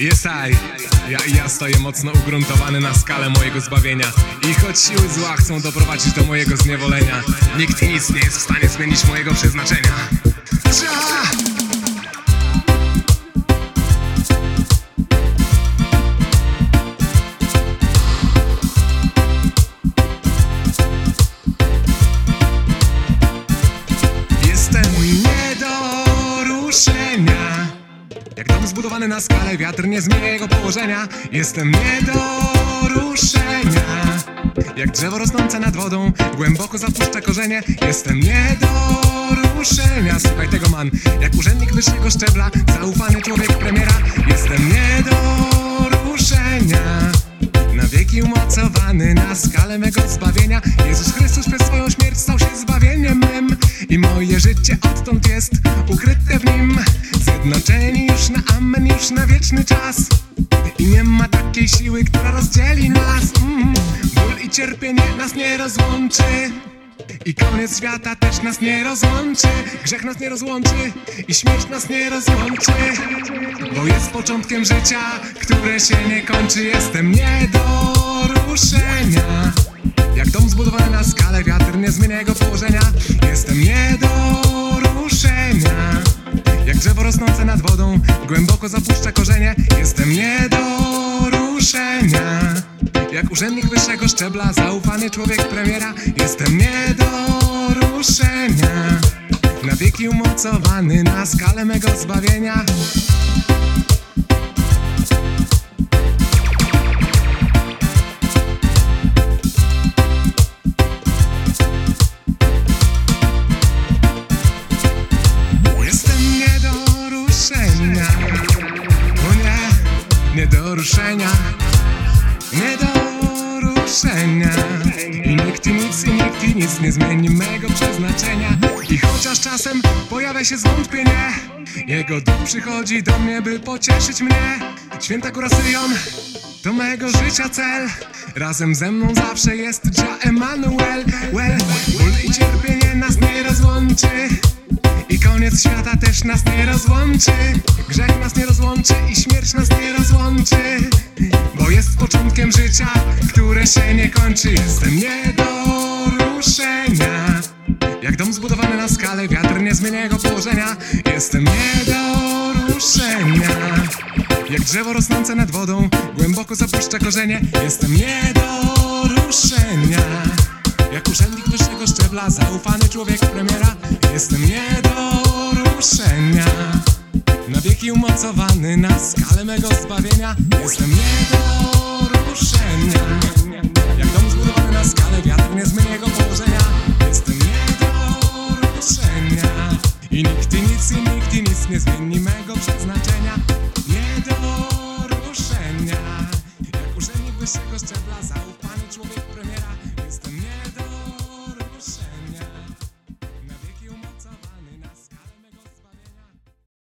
Jest aj, ja, ja stoję mocno ugruntowany na skalę mojego zbawienia. I choć siły zła chcą doprowadzić do mojego zniewolenia Nikt i nic nie jest w stanie zmienić mojego przeznaczenia! Zbudowany na skalę, wiatr nie zmienia jego położenia. Jestem nie do ruszenia. Jak drzewo rosnące nad wodą, głęboko zapuszcza korzenie. Jestem nie do ruszenia. Słuchaj tego man, jak urzędnik wyższego szczebla Zaufany człowiek premiera. Jestem nie do ruszenia. Na wieki umocowany na skalę mego zbawienia. Jezus Chrystus przez swoją śmierć stał się zbawieniem mym. I moje życie odtąd Zjednoczeni już na amen, już na wieczny czas. I nie ma takiej siły, która rozdzieli nas. Mm. Ból i cierpienie nas nie rozłączy. I koniec świata też nas nie rozłączy. Grzech nas nie rozłączy i śmierć nas nie rozłączy. Bo jest początkiem życia, które się nie kończy. Jestem nie do ruszenia. Jak dom zbudowany na skalę, wiatr nie zmienia jego położenia. Jestem nie nad wodą, głęboko zapuszcza korzenie. Jestem nie do ruszenia. Jak urzędnik wyższego szczebla, zaufany człowiek premiera. Jestem nie do ruszenia. Na wieki umocowany na skalę mego zbawienia do ruszenia. Nie do ruszenia. I nikt i nic i nikt i nic nie zmieni mego przeznaczenia. I chociaż czasem pojawia się zwątpienie Jego duch przychodzi do mnie, by pocieszyć mnie. Święta góra Syjon to mego życia cel. Razem ze mną zawsze jest Jah Emanuel. Well, ból i cierpienie nas nie rozłączy koniec świata też nas nie rozłączy. Grzech nas nie rozłączy i śmierć nas nie rozłączy. Bo jest początkiem życia, które się nie kończy. Jestem nie do ruszenia. Jak dom zbudowany na skalę, wiatr nie zmienia jego położenia. Jestem nie do ruszenia. Jak drzewo rosnące nad wodą, głęboko zapuszcza korzenie. Jestem nie do ruszenia. Jak urzędnik wyższego szczebla, zaufany człowiek premiera. Jestem nie do ruszenia Na wieki umocowany na skalę mego zbawienia. Jestem nie do ruszenia. Jak dom zbudowany na skalę, wiatr nie zmienia jego